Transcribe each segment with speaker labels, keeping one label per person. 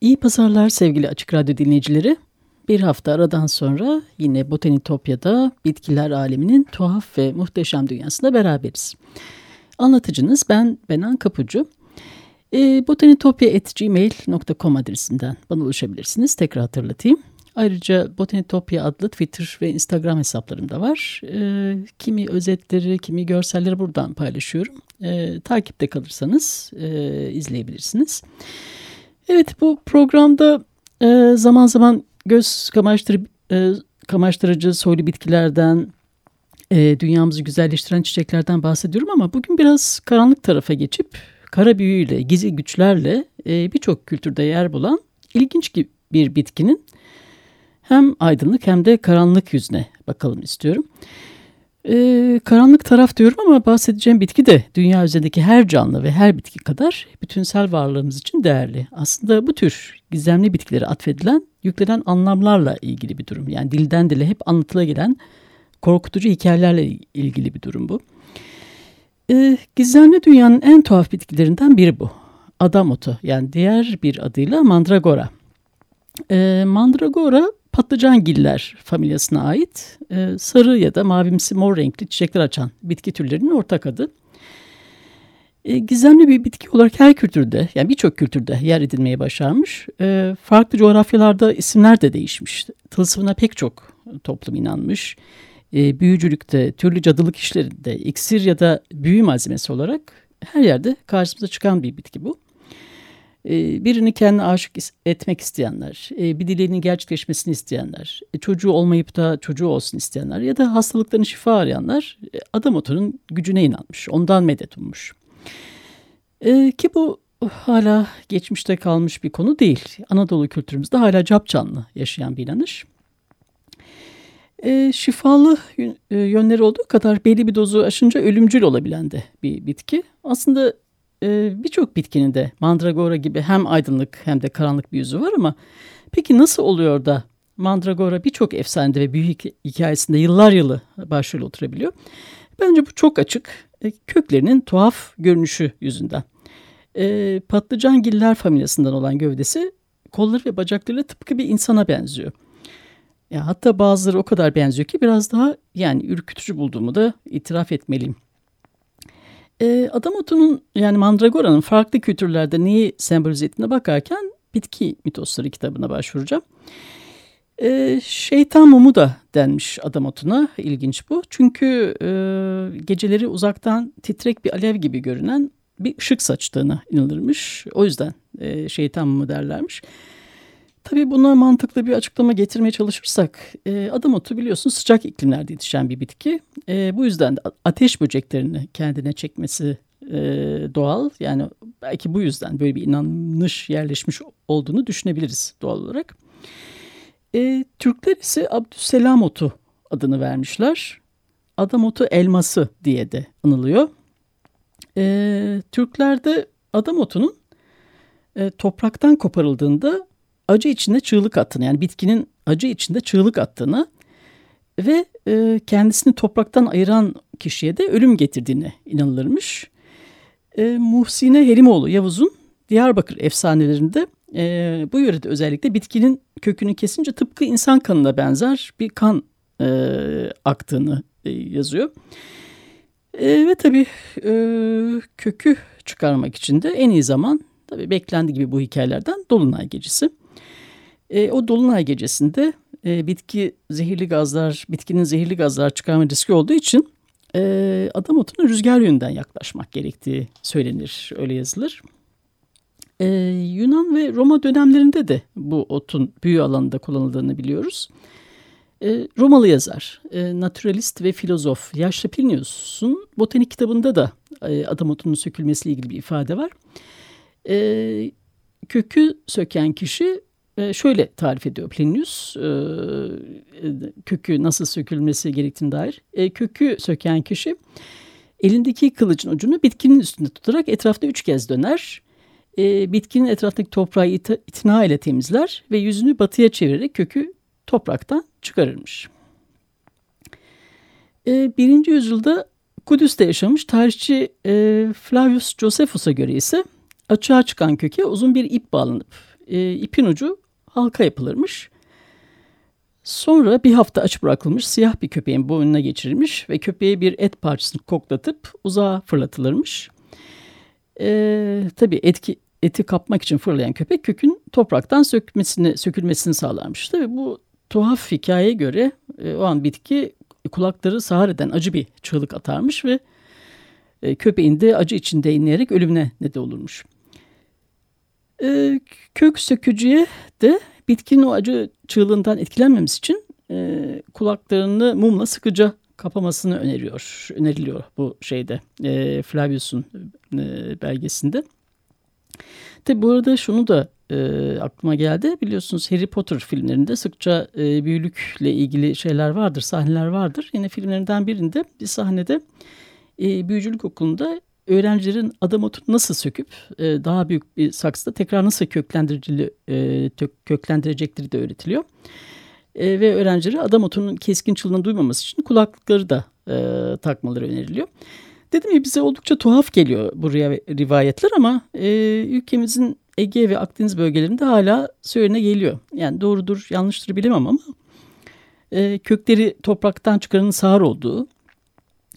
Speaker 1: İyi pazarlar sevgili Açık Radyo dinleyicileri. Bir hafta aradan sonra yine Botanitopya'da bitkiler aleminin tuhaf ve muhteşem dünyasında beraberiz. Anlatıcınız ben Benan Kapucu. E, botanitopya.gmail.com adresinden bana ulaşabilirsiniz. Tekrar hatırlatayım. Ayrıca Botanitopya adlı Twitter ve Instagram hesaplarım da var. E, kimi özetleri, kimi görselleri buradan paylaşıyorum. E, takipte kalırsanız e, izleyebilirsiniz. Evet bu programda e, zaman zaman göz kamaştırı, e, kamaştırıcı soylu bitkilerden, e, dünyamızı güzelleştiren çiçeklerden bahsediyorum ama bugün biraz karanlık tarafa geçip kara büyüyle, gizli güçlerle e, birçok kültürde yer bulan ilginç bir bitkinin hem aydınlık hem de karanlık yüzüne bakalım istiyorum. Ee, karanlık taraf diyorum ama bahsedeceğim bitki de dünya üzerindeki her canlı ve her bitki kadar bütünsel varlığımız için değerli. Aslında bu tür gizemli bitkilere atfedilen, yüklenen anlamlarla ilgili bir durum. Yani dilden dile hep anlatıla gelen korkutucu hikayelerle ilgili bir durum bu. Ee, gizemli dünyanın en tuhaf bitkilerinden biri bu. Adam otu yani diğer bir adıyla mandragora. Ee, mandragora patlıcangiller familyasına ait e, sarı ya da mavimsi mor renkli çiçekler açan bitki türlerinin ortak adı. E, gizemli bir bitki olarak her kültürde yani birçok kültürde yer edinmeye başarmış. E, farklı coğrafyalarda isimler de değişmiş. Tılsımına pek çok toplum inanmış. E, büyücülükte, türlü cadılık işlerinde, iksir ya da büyü malzemesi olarak her yerde karşımıza çıkan bir bitki bu. Ee, birini kendine aşık etmek isteyenler, e, bir dileğinin gerçekleşmesini isteyenler, e, çocuğu olmayıp da çocuğu olsun isteyenler ya da hastalıklarını şifa arayanlar e, adam otunun gücüne inanmış, ondan medet ummuş. Ki bu hala geçmişte kalmış bir konu değil. Anadolu kültürümüzde hala cap canlı yaşayan bir inanış. Şifalı yönleri olduğu kadar belli bir dozu aşınca ölümcül olabilen de bir bitki. Aslında e, birçok bitkinin de mandragora gibi hem aydınlık hem de karanlık bir yüzü var ama peki nasıl oluyor da mandragora birçok efsanede ve büyük hikayesinde yıllar yılı başrol oturabiliyor? Bence bu çok açık. E, köklerinin tuhaf görünüşü yüzünden. E, patlıcangiller familyasından olan gövdesi kolları ve bacaklarıyla tıpkı bir insana benziyor. Ya hatta bazıları o kadar benziyor ki biraz daha yani ürkütücü bulduğumu da itiraf etmeliyim. E, adam yani mandragoranın farklı kültürlerde neyi sembolize ettiğine bakarken bitki mitosları kitabına başvuracağım. E, şeytan mumu da denmiş adam otuna. İlginç bu. Çünkü e, geceleri uzaktan titrek bir alev gibi görünen bir ışık saçtığına inanılırmış. O yüzden e, şeytan mumu derlermiş. Tabii buna mantıklı bir açıklama getirmeye çalışırsak e, adam otu biliyorsun sıcak iklimlerde yetişen bir bitki. E, bu yüzden de ateş böceklerini kendine çekmesi e, doğal. Yani belki bu yüzden böyle bir inanış yerleşmiş olduğunu düşünebiliriz doğal olarak. E, Türkler ise Abdüsselam otu adını vermişler. Adam otu elması diye de anılıyor. E, Türklerde adam otunun e, topraktan koparıldığında acı içinde çığlık attığını yani bitkinin acı içinde çığlık attığını ve e, kendisini topraktan ayıran kişiye de ölüm getirdiğine inanılırmış. E, Muhsine Herimoğlu Yavuz'un Diyarbakır efsanelerinde e, bu yörede özellikle bitkinin kökünü kesince tıpkı insan kanına benzer bir kan e, aktığını e, yazıyor. E, ve tabii e, kökü çıkarmak için de en iyi zaman tabii beklendiği gibi bu hikayelerden Dolunay Gecesi. E, o dolunay gecesinde e, bitki zehirli gazlar, bitkinin zehirli gazlar çıkarma riski olduğu için e, adam otuna rüzgar yönünden yaklaşmak gerektiği söylenir, öyle yazılır. Ee, Yunan ve Roma dönemlerinde de bu otun büyü alanında kullanıldığını biliyoruz. Ee, Romalı yazar, e, naturalist ve filozof Yaşlı Plinius'un botanik kitabında da e, adam otunun sökülmesiyle ilgili bir ifade var. E, kökü söken kişi e, şöyle tarif ediyor Plinius e, kökü nasıl sökülmesi gerektiğine dair. E, kökü söken kişi elindeki kılıcın ucunu bitkinin üstünde tutarak etrafta üç kez döner. E, bitkinin etrafındaki toprağı it itina ile temizler ve yüzünü batıya çevirerek kökü topraktan çıkarırmış. E, birinci yüzyılda Kudüs'te yaşamış tarihçi e, Flavius Josephus'a göre ise açığa çıkan köke uzun bir ip bağlanıp e, ipin ucu halka yapılırmış. Sonra bir hafta aç bırakılmış siyah bir köpeğin boynuna geçirilmiş ve köpeğe bir et parçasını koklatıp uzağa fırlatılırmış. E, tabii etki, eti kapmak için fırlayan köpek kökün topraktan sökmesini, sökülmesini sağlarmış. Tabii bu tuhaf hikayeye göre e, o an bitki kulakları sağır eden acı bir çığlık atarmış ve e, köpeğin de acı içinde inleyerek ölümüne neden olurmuş. E, kök sökücüye de bitkinin o acı çığlığından etkilenmemesi için e, kulaklarını mumla sıkıca kapamasını öneriyor, öneriliyor bu şeyde e, Flavius'un e, belgesinde. Tabi bu arada şunu da e, aklıma geldi. Biliyorsunuz Harry Potter filmlerinde sıkça e, büyülükle ilgili şeyler vardır, sahneler vardır. Yine filmlerinden birinde bir sahnede e, büyücülük okulunda öğrencilerin adam otunu nasıl söküp e, daha büyük bir saksıda tekrar nasıl köklendiricili, e, köklendirecekleri de öğretiliyor. E, ve öğrencilere adam otunun keskin çılını duymaması için kulaklıkları da e, takmaları öneriliyor. Dedim ya bize oldukça tuhaf geliyor bu rivayetler ama e, ülkemizin Ege ve Akdeniz bölgelerinde hala söylene geliyor. Yani doğrudur yanlıştır bilemem ama e, kökleri topraktan çıkaranın sağır olduğu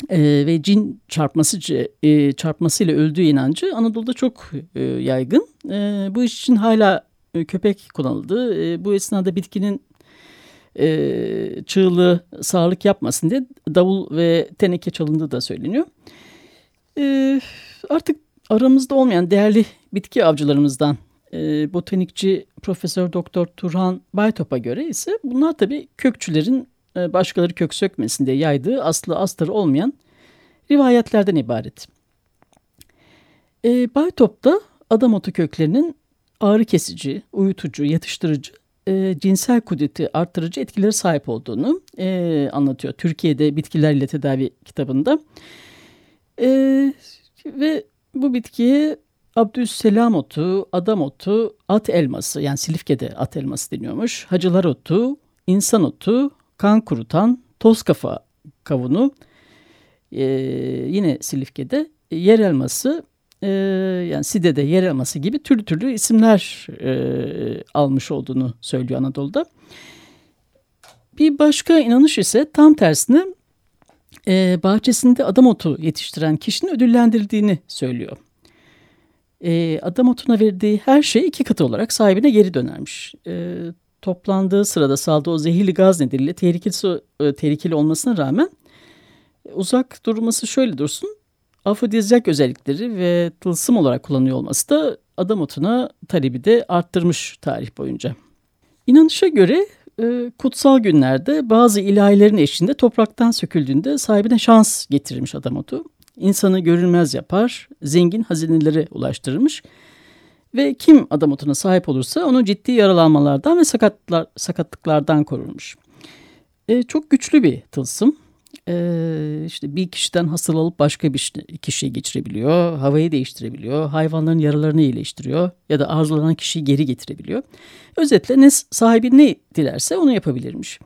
Speaker 1: e, ve cin çarpması e, çarpmasıyla öldüğü inancı Anadolu'da çok e, yaygın. E, bu iş için hala e, köpek kullanıldı. E, bu esnada bitkinin e, çığlığı sağlık yapmasın diye davul ve teneke çalındığı da söyleniyor. E, artık aramızda olmayan değerli bitki avcılarımızdan e, botanikçi Profesör Doktor Turhan Baytop'a göre ise bunlar tabii kökçülerin başkaları kök sökmesin diye yaydığı aslı astarı olmayan rivayetlerden ibaret. E, Baytop da adam otu köklerinin ağrı kesici, uyutucu, yatıştırıcı, e, cinsel kudreti arttırıcı etkileri sahip olduğunu e, anlatıyor. Türkiye'de bitkilerle tedavi kitabında. E, ve bu bitkiye Abdüsselam otu, adam otu, at elması yani Silifke'de at elması deniyormuş. Hacılar otu, insan otu, kan kurutan, toz kafa kavunu, e, yine Silifke'de yer elması, e, yani Side'de yer elması gibi türlü türlü isimler e, almış olduğunu söylüyor Anadolu'da. Bir başka inanış ise tam tersine e, bahçesinde adam otu yetiştiren kişinin ödüllendirildiğini söylüyor. E, adam otuna verdiği her şey iki katı olarak sahibine geri dönermiş. E, toplandığı sırada saldığı o zehirli gaz nedeniyle tehlikeli, e, tehlikeli olmasına rağmen uzak durması şöyle dursun. Afrodizyak özellikleri ve tılsım olarak kullanıyor olması da adam otuna talebi de arttırmış tarih boyunca. İnanışa göre e, kutsal günlerde bazı ilahilerin eşliğinde topraktan söküldüğünde sahibine şans getirirmiş adam otu. İnsanı görünmez yapar, zengin hazinelere ulaştırırmış ve kim adam otuna sahip olursa onu ciddi yaralanmalardan ve sakatlar, sakatlıklardan korurmuş. E, çok güçlü bir tılsım. E, işte bir kişiden hastalanıp başka bir kişiye geçirebiliyor, havayı değiştirebiliyor, hayvanların yaralarını iyileştiriyor ya da arzulanan kişiyi geri getirebiliyor. Özetle ne sahibi ne dilerse onu yapabilirmiş.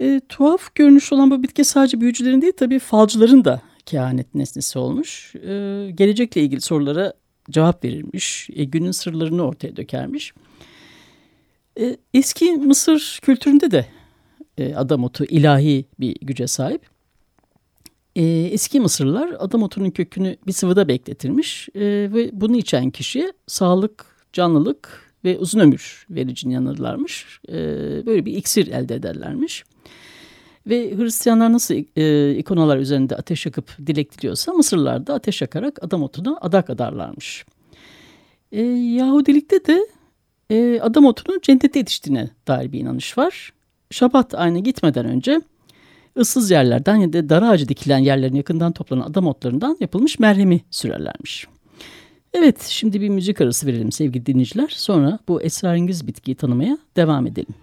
Speaker 1: E, tuhaf görünüş olan bu bitki sadece büyücülerin değil tabii falcıların da kehanet nesnesi olmuş. E, gelecekle ilgili sorulara cevap verirmiş, e, günün sırlarını ortaya dökermiş. E, eski Mısır kültüründe de e, adam ilahi bir güce sahip. E, eski Mısırlılar adam otunun kökünü bir sıvıda bekletirmiş e, ve bunu içen kişiye sağlık, canlılık ve uzun ömür vericini yanırlarmış. E, böyle bir iksir elde ederlermiş. Ve Hristiyanlar nasıl e, ikonalar üzerinde ateş yakıp dilek diliyorsa Mısırlılar da ateş yakarak adam otuna adak adarlarmış. E, Yahudilikte de e, adam otunun cennete yetiştiğine dair bir inanış var. Şabat ayına gitmeden önce ıssız yerlerden ya da dar ağacı dikilen yerlerin yakından toplanan adam otlarından yapılmış merhemi sürerlermiş. Evet şimdi bir müzik arası verelim sevgili dinleyiciler. Sonra bu esrarengiz bitkiyi tanımaya devam edelim.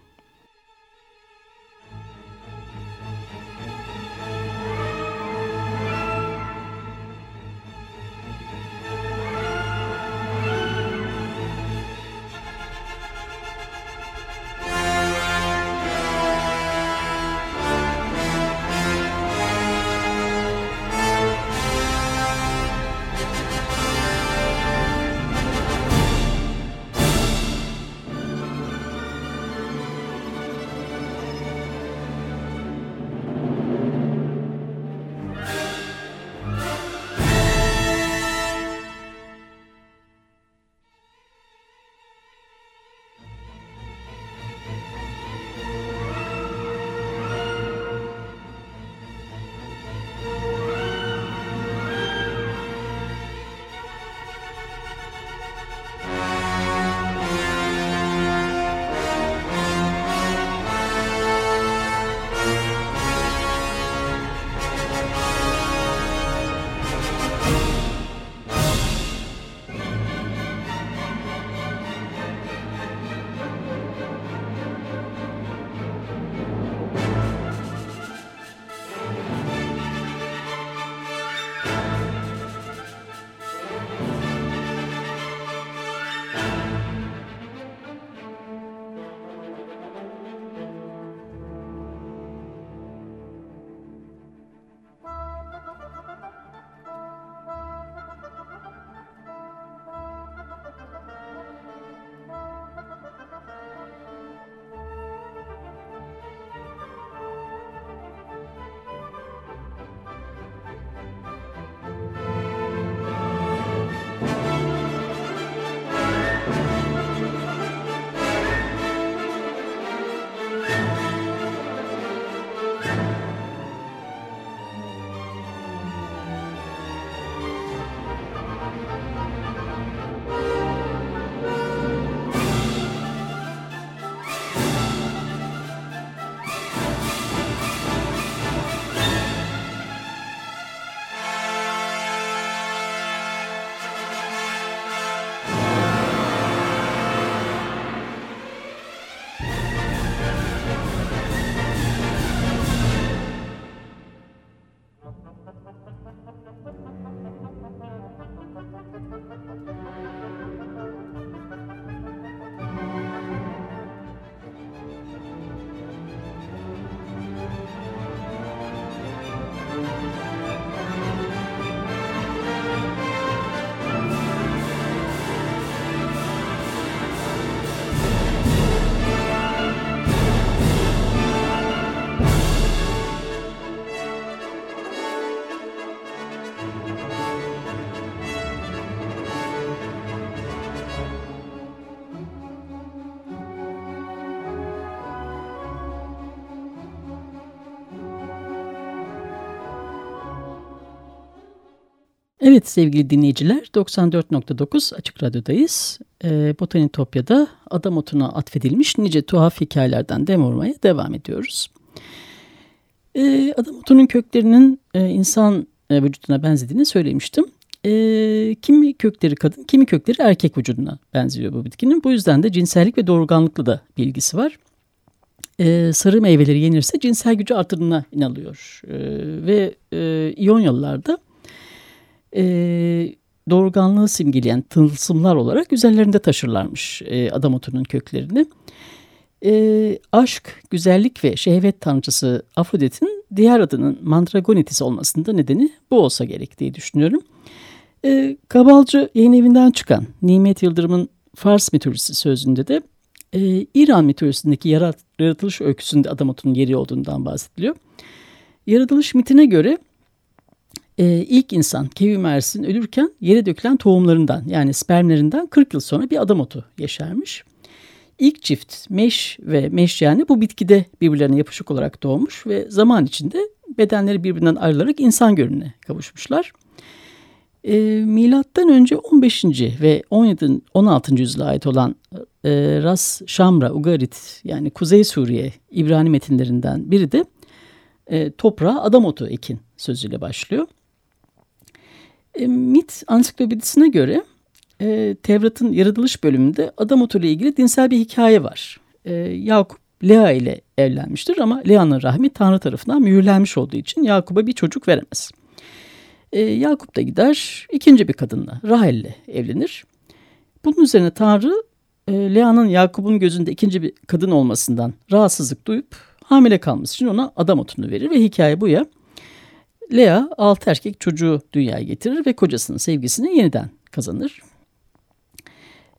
Speaker 1: Evet sevgili dinleyiciler 94.9 Açık Radyo'dayız. Ee, Botanitopya'da adam otuna atfedilmiş nice tuhaf hikayelerden dem vurmaya devam ediyoruz. Ee, adam otunun köklerinin e, insan e, vücuduna benzediğini söylemiştim. E, kimi kökleri kadın, kimi kökleri erkek vücuduna benziyor bu bitkinin. Bu yüzden de cinsellik ve doğurganlıkla da bilgisi var. E, sarı meyveleri yenirse cinsel gücü artırına inanılıyor. E, ve e, İyonyalılarda e, doğurganlığı simgeleyen tılsımlar olarak üzerlerinde taşırlarmış e, adam otunun köklerini. E, aşk, güzellik ve şehvet tanrıçısı Afrodit'in diğer adının Mandragonitis olmasında nedeni bu olsa gerek diye düşünüyorum. E, Kabalcı yayın evinden çıkan Nimet Yıldırım'ın Fars mitolojisi sözünde de e, İran mitolojisindeki yarat, yaratılış öyküsünde adam otunun yeri olduğundan bahsediliyor. Yaratılış mitine göre e, ilk insan Kevi Mersin ölürken yere dökülen tohumlarından yani spermlerinden 40 yıl sonra bir adam otu yaşarmış. İlk çift meş ve meş yani bu bitkide birbirlerine yapışık olarak doğmuş ve zaman içinde bedenleri birbirinden ayrılarak insan görününe kavuşmuşlar. E, milattan önce 15. ve 17. 16. yüzyıla ait olan e, Ras Şamra Ugarit yani Kuzey Suriye İbrani metinlerinden biri de e, toprağa adam otu ekin sözüyle başlıyor. E, Mit ansiklopedisine göre e, Tevrat'ın yaratılış bölümünde adam otu ile ilgili dinsel bir hikaye var. E, Yakup Lea ile evlenmiştir ama Lea'nın rahmi Tanrı tarafından mühürlenmiş olduğu için Yakup'a bir çocuk veremez. E, Yakup da gider ikinci bir kadınla Rahel ile evlenir. Bunun üzerine Tanrı e, Lea'nın Yakup'un gözünde ikinci bir kadın olmasından rahatsızlık duyup hamile kalması için ona adam otunu verir ve hikaye bu ya. Lea altı erkek çocuğu dünyaya getirir ve kocasının sevgisini yeniden kazanır.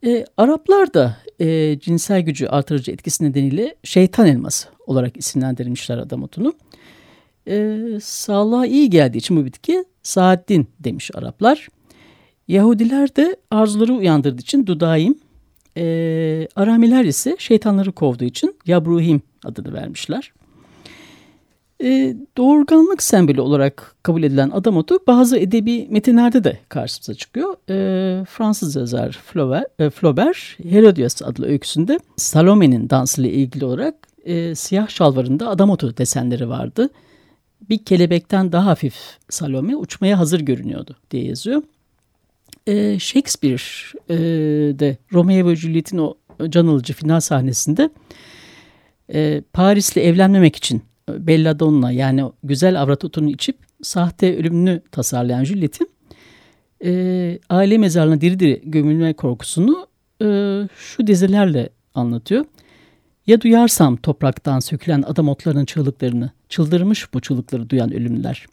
Speaker 1: E, Araplar da e, cinsel gücü artırıcı etkisi nedeniyle şeytan elması olarak isimlendirilmişler adam otunu. E, sağlığa iyi geldiği için bu bitki Saaddin demiş Araplar. Yahudiler de arzuları uyandırdığı için Dudaim, e, Aramiler ise şeytanları kovduğu için Yabruhim adını vermişler. E, doğurganlık sembolü olarak kabul edilen adam otu bazı edebi metinlerde de karşımıza çıkıyor. E, Fransız yazar Flaubert, e, Flaubert Herodias adlı öyküsünde Salome'nin dansıyla ilgili olarak e, siyah şalvarında adam otu desenleri vardı. Bir kelebekten daha hafif Salome uçmaya hazır görünüyordu diye yazıyor. E, Shakespeare de Romeo ve Juliet'in o can alıcı final sahnesinde e, Paris'le evlenmemek için Belladonna yani güzel avratotunu içip sahte ölümünü tasarlayan Juliet'in e, aile mezarlığına diri diri gömülme korkusunu e, şu dizilerle anlatıyor. Ya duyarsam topraktan sökülen adam otlarının çığlıklarını, çıldırmış bu çığlıkları duyan ölümlüler.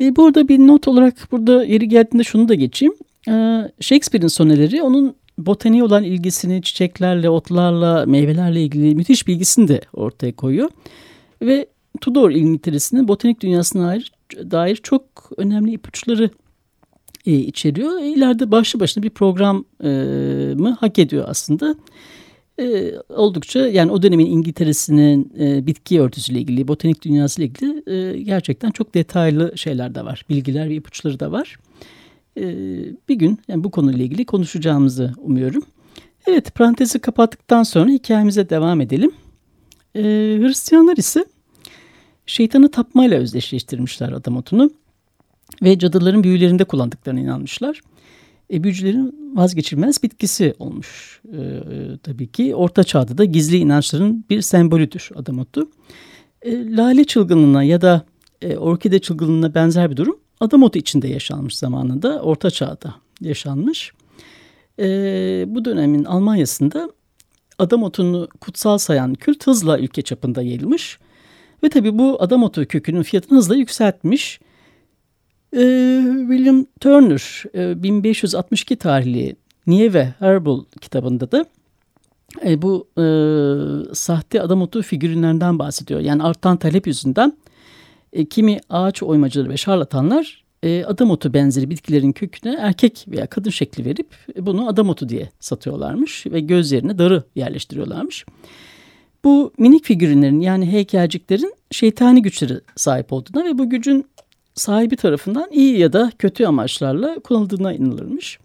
Speaker 1: E, burada bir not olarak burada yeri geldiğinde şunu da geçeyim. E, Shakespeare'in soneleri onun botaniğe olan ilgisini çiçeklerle, otlarla, meyvelerle ilgili müthiş bilgisini de ortaya koyuyor. Ve Tudor İngiltere'sinin botanik dünyasına dair, dair çok önemli ipuçları e, içeriyor. E, ileride başlı başına bir program e, mı hak ediyor aslında. E, oldukça yani o dönemin İngiltere'sinin e, bitki örtüsüyle ilgili, botanik dünyasıyla ilgili e, gerçekten çok detaylı şeyler de var. Bilgiler ve ipuçları da var. E, bir gün yani bu konuyla ilgili konuşacağımızı umuyorum. Evet parantezi kapattıktan sonra hikayemize devam edelim. E, Hristiyanlar ise şeytanı tapmayla özdeşleştirmişler Adamot'unu ve cadıların büyülerinde kullandıklarına inanmışlar. E, büyücülerin vazgeçilmez bitkisi olmuş e, e, tabii ki. Orta çağda da gizli inançların bir sembolüdür Adamotu. E, lale çılgınlığına ya da e, orkide çılgınlığına benzer bir durum Adamotu içinde yaşanmış zamanında. Orta çağda yaşanmış. E, bu dönemin Almanya'sında Adamotunu kutsal sayan kült hızla ülke çapında yayılmış. Ve tabi bu Adamotu kökünün fiyatını hızla yükseltmiş. Ee, William Turner e, 1562 tarihli Nieve Herbal kitabında da e, bu e, sahte adamotu figürlerinden bahsediyor. Yani artan talep yüzünden e, kimi ağaç oymacıları ve şarlatanlar e, adamotu benzeri bitkilerin köküne erkek veya kadın şekli verip e, bunu adamotu diye satıyorlarmış ve gözlerine darı yerleştiriyorlarmış. Bu minik figürlerin yani heykelciklerin şeytani güçleri sahip olduğuna ve bu gücün sahibi tarafından iyi ya da kötü amaçlarla kullanıldığına inanılırmış.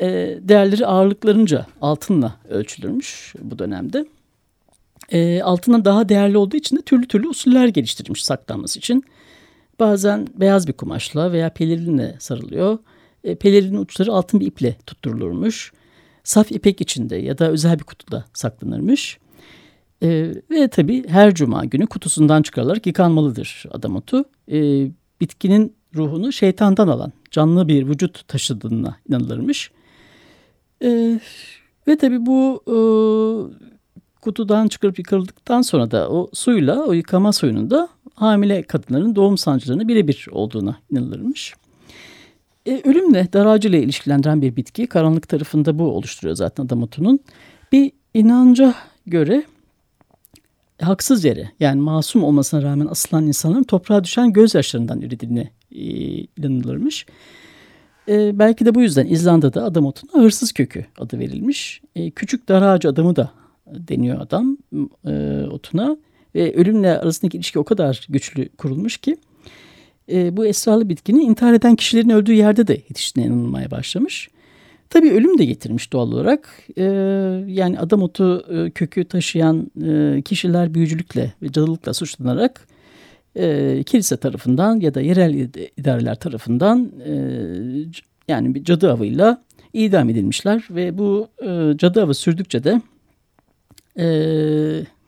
Speaker 1: E, değerleri ağırlıklarınca altınla ölçülürmüş bu dönemde. E, altından daha değerli olduğu için de türlü türlü usuller geliştirilmiş saklanması için. Bazen beyaz bir kumaşla veya pelerinle sarılıyor. E, pelerinin uçları altın bir iple tutturulurmuş. Saf ipek içinde ya da özel bir kutuda saklanırmış. E, ve tabii her cuma günü kutusundan çıkarılarak yıkanmalıdır adam otu. E, bitkinin ruhunu şeytandan alan canlı bir vücut taşıdığına inanılırmış. E, ve tabii bu e, kutudan çıkarıp yıkarıldıktan sonra da o suyla o yıkama suyunun da hamile kadınların doğum sancılarını birebir olduğuna inanılırmış. E, ölümle daracıyla ilişkilendiren bir bitki karanlık tarafında bu oluşturuyor zaten adamotunun. Bir inanca göre haksız yere yani masum olmasına rağmen asılan insanların toprağa düşen gözyaşlarından üretildiğine e, inanılırmış. E, belki de bu yüzden İzlanda'da adam otuna hırsız kökü adı verilmiş. E, küçük dar ağacı adamı da deniyor adam e, otuna. Ve ölümle arasındaki ilişki o kadar güçlü kurulmuş ki e, bu esralı bitkinin intihar eden kişilerin öldüğü yerde de yetiştiğine inanılmaya başlamış. Tabii ölüm de getirmiş doğal olarak. E, yani adam otu e, kökü taşıyan e, kişiler büyücülükle ve cadılıkla suçlanarak e, kilise tarafından ya da yerel idareler tarafından e, yani bir cadı avıyla idam edilmişler ve bu e, cadı avı sürdükçe de e,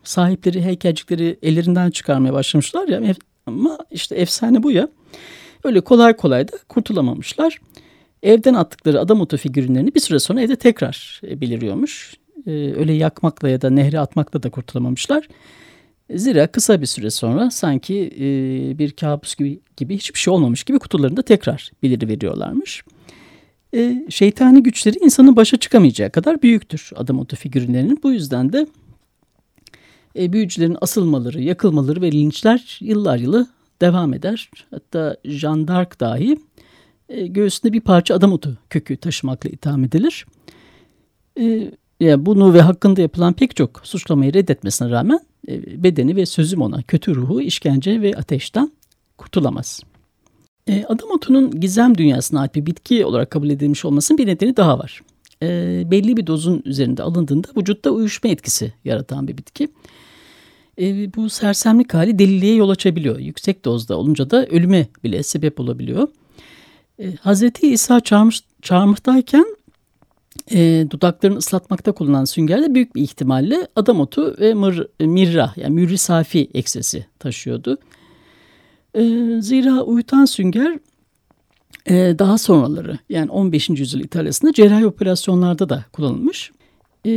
Speaker 1: sahipleri heykelcikleri ellerinden çıkarmaya başlamışlar ya ama işte efsane bu ya öyle kolay kolay da kurtulamamışlar. Evden attıkları adam otu figürlerini bir süre sonra evde tekrar e, beliriyormuş. E, öyle yakmakla ya da nehre atmakla da kurtulamamışlar. Zira kısa bir süre sonra sanki e, bir kabus gibi, gibi hiçbir şey olmamış gibi kutularında tekrar beliri veriyorlarmış. Şeytani güçleri insanın başa çıkamayacağı kadar büyüktür adam otu figürlerinin. Bu yüzden de e, büyücülerin asılmaları, yakılmaları ve linçler yıllar yılı devam eder. Hatta Jean d'Arc dahi e, göğsünde bir parça adam otu kökü taşımakla itham edilir. E, yani bunu ve hakkında yapılan pek çok suçlamayı reddetmesine rağmen e, bedeni ve sözüm ona kötü ruhu, işkence ve ateşten kurtulamaz. E, adam otunun gizem dünyasına ait bir bitki olarak kabul edilmiş olmasının bir nedeni daha var. E, belli bir dozun üzerinde alındığında vücutta uyuşma etkisi yaratan bir bitki. E, bu sersemlik hali deliliğe yol açabiliyor. Yüksek dozda olunca da ölüme bile sebep olabiliyor. E, Hazreti İsa çağırmış, çağırmıştayken e, dudaklarını ıslatmakta kullanılan süngerde büyük bir ihtimalle adam otu ve mır, mirra yani mürri safi eksesi taşıyordu. E, zira uyutan sünger e, daha sonraları yani 15. yüzyıl İtalya'sında cerrahi operasyonlarda da kullanılmış. E,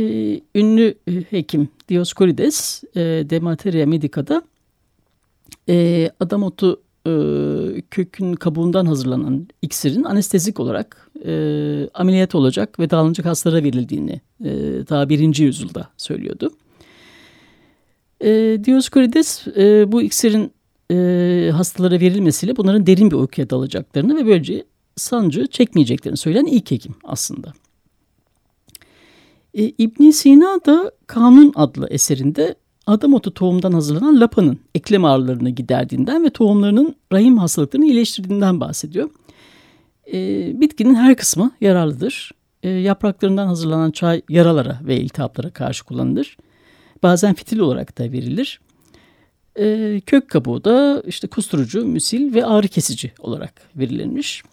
Speaker 1: ünlü e, hekim Dioskorides e, De Materia Medica'da e, adam otu e, kökün kabuğundan hazırlanan iksirin anestezik olarak e, ameliyat olacak ve dağılacak hastalara verildiğini e, daha birinci yüzyılda söylüyordu. E, Dioskorides e, bu iksirin e, hastalara verilmesiyle bunların derin bir uykuya dalacaklarını ve böylece sancı çekmeyeceklerini söyleyen ilk hekim aslında. E, ibn Sina da Kanun adlı eserinde adam otu tohumdan hazırlanan lapanın eklem ağrılarını giderdiğinden ve tohumlarının rahim hastalıklarını iyileştirdiğinden bahsediyor. E, bitkinin her kısmı yararlıdır. E, yapraklarından hazırlanan çay yaralara ve iltihaplara karşı kullanılır. Bazen fitil olarak da verilir. E, kök kabuğu da işte kusturucu, müsil ve ağrı kesici olarak verilirmiş.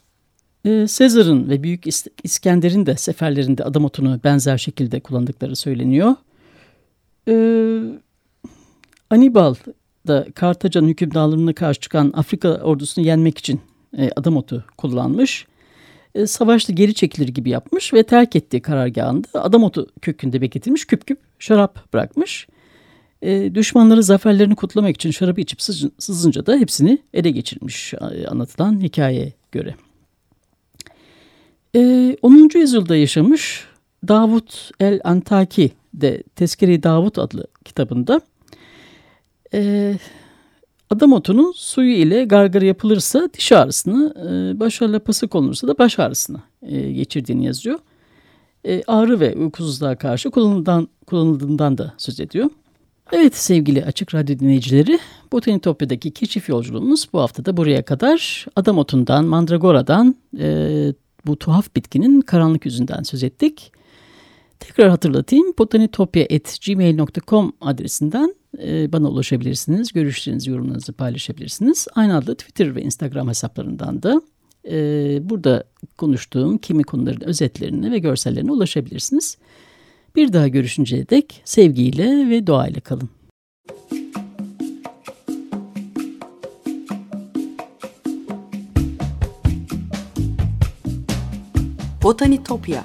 Speaker 1: E, Sezar'ın ve Büyük İskender'in de seferlerinde adam otunu benzer şekilde kullandıkları söyleniyor. E, Anibal da Kartacan hükümdarlığına karşı çıkan Afrika ordusunu yenmek için e, adam otu kullanmış. E, savaşta geri çekilir gibi yapmış ve terk ettiği karargahında adam otu kökünde bekletilmiş küp küp şarap bırakmış. E, düşmanları zaferlerini kutlamak için şarabı içip sızınca da hepsini ele geçirmiş anlatılan hikayeye göre. E, 10. yüzyılda yaşamış Davut el-Antaki de Tezkere Davut adlı kitabında e, adam otunun suyu ile gargara yapılırsa diş ağrısını, e, baş lapası konulursa da baş ağrısını e, geçirdiğini yazıyor. E, ağrı ve uykusuzluğa karşı kullanıldığından, kullanıldığından da söz ediyor. Evet sevgili Açık Radyo dinleyicileri, Botanitopya'daki keşif yolculuğumuz bu hafta da buraya kadar. Adam otundan, mandragoradan, e, bu tuhaf bitkinin karanlık yüzünden söz ettik. Tekrar hatırlatayım, botanitopya.gmail.com adresinden e, bana ulaşabilirsiniz. Görüşlerinizi, yorumlarınızı paylaşabilirsiniz. Aynı adlı Twitter ve Instagram hesaplarından da e, burada konuştuğum kimi konuların özetlerine ve görsellerine ulaşabilirsiniz. Bir daha görüşünceye dek sevgiyle ve doğayla kalın.
Speaker 2: Botanitopya